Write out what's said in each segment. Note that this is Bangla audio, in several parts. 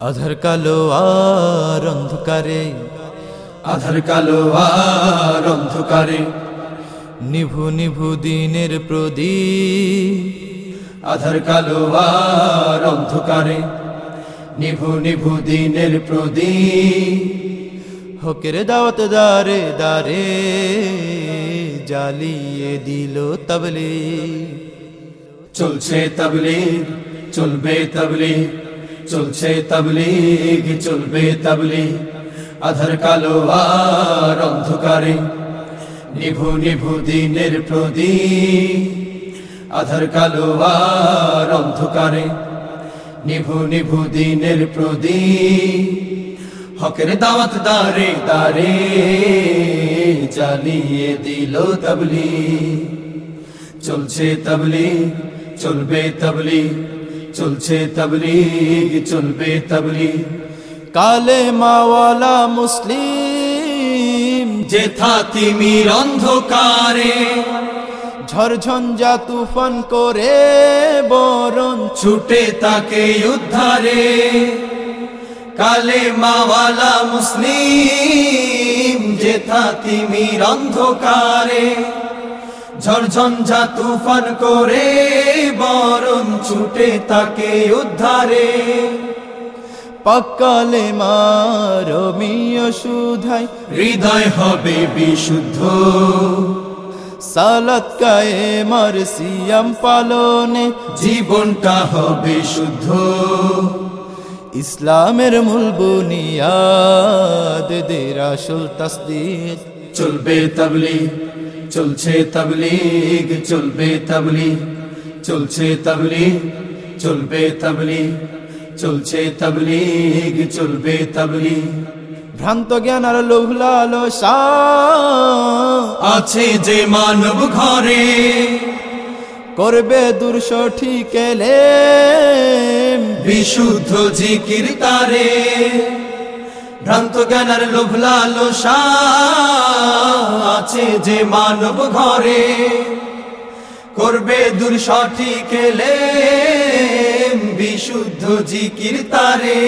আধার কালো আর অন্ধকারে আধার কালো আর অন্ধকারে নিভু নিভু দিনের প্রদীপ। আধার কালো আর অন্ধকারে নিভু নিভু দিনের প্রদীপ। হকের দাওয়াত দারে দারে জ্বালিয়ে দিল তবলি চলছে তাবলিগ চলবে তাবলিগ। চলছে তাবলিগ, চলবে তাবলিগ। আধার কালো আর অন্ধকারে, নিভু নিভু দিনের প্রদীপ। আধার কালো আর অন্ধকারে, নিভু নিভু দিনের প্রদীপ। হকের দাওয়াত দারে দারে জ্বালিয়ে দিল তবলি চলছে তবলি চলবে তবলিগ। চলছে তবলিগ, চলবে তবলিগ। কালে মাওয়ালা মুসলিম যেথা তিমির অন্ধকারে। ঝড়ঝঞ্ঝা তুফান করে, বরণ ছুটে তাকে উদ্ধারে। কালে মাওয়ালা মুসলিম যেথা তিমির অন্ধকারে। ঝড়ঝঞ্ঝা তুফান করে বরণ ছুটে তাকে উদ্ধারে। পাকালে মারমীয় সুধাই হৃদয় হবে বিশুদ্ধ। সালাত কায়ে মার সিয়াম পালনে জীবনটা হবে শুদ্ধ। ইসলামের মূল বুনিয়াদ দের আসল তসদিক। চলবে তবলিগ। চলছে তবলিগ চলবে তবলিগ চলছে তবলিগ চলবে তবলিগ চলছে তবলিগ চলবে তবলিগ। ভ্রান্ত জ্ঞান আর লোভ লালসা আছে যে মানব ঘরে। করবে দূর সঠিক বিশুদ্ধ জিকির তারে। ভ্রান্ত জ্ঞানের লোভ লালসা আছে যে মানব ঘরে। করবে দূর সঠিক বিশুদ্ধ জিকির তারে।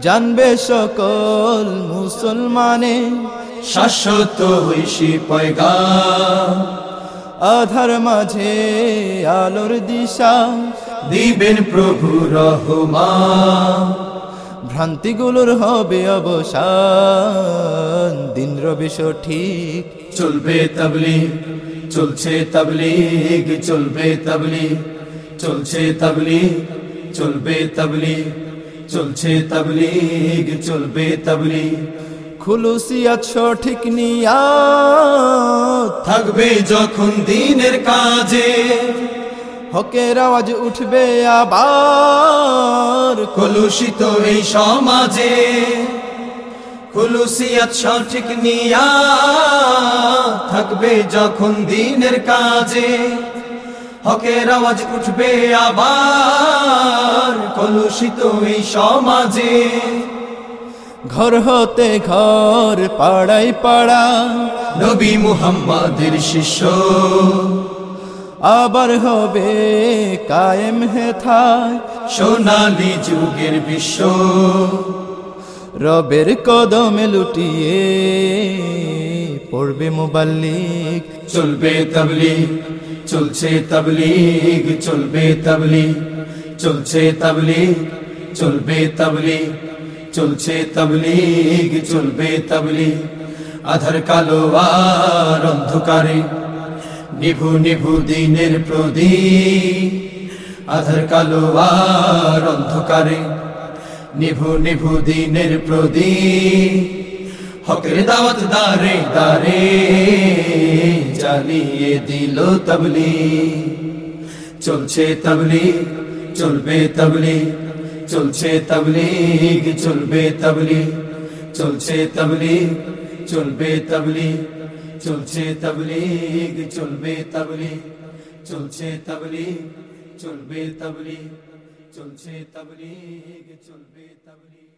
জানবে সকল মুসলমানে, শাশ্বত হইসি পয়গা আধার মাঝে আলোর দিশা, দিবেন প্রভু রহমা ভ্রান্তিগুলোর হবে অবসান। দিন রবে সঠিক। চলবে তবলিগ চলছে তবলিগ চলবে তবলিগ চলছে তবলিগ চলবে তবলিগ চলছে তবলিগ চলবে তবলিগ। খুলুসিয়াত সঠিক নিয়া থাকবে যখন দিনের কাজে। হকের আওয়াজ উঠবে আবার। কলুষিত এই সমাজে খুলুসিয়াত সঠিক নিয়া থাকবে যখন দিনের কাজে। হকের আওয়াজ উঠবে আবার কলুষিত এই সমাজে। ঘর হতে ঘর পাড়াই পাড়া। নবী মুহাম্মাদের শিষ্য। আবার হবে কায়েম হেথায় সোনালি যুগের বিশ্ব। রবের কদমে লুটিয়ে পড়বে মোবাল্লিক। চলবে তবলিগ চলছে তবলিগ চলবে তবলিগ চলছে তবলিগ চলবে তবলিগ চলছে তবলিগ চলবে তবলিগ। আধার কালো আর অন্ধকারে নিভু নিভু দিনের প্রদীপ, আধার কালো আর অন্ধকারে। নিভু নিভু দিনের প্রদীপ, হকের দাওয়াত দারে দারে জ্বালিয়ে দিল তবলি চলছে তবলি চলবে তবলি চলছে তবলিগ, চলবে তবলি চলছে তবলি চলবে তবলি চলছে তবলিগ চলবে তবলি চলছে তবলি চলবে তবলি চলছে তবলিগ চলবে তবলি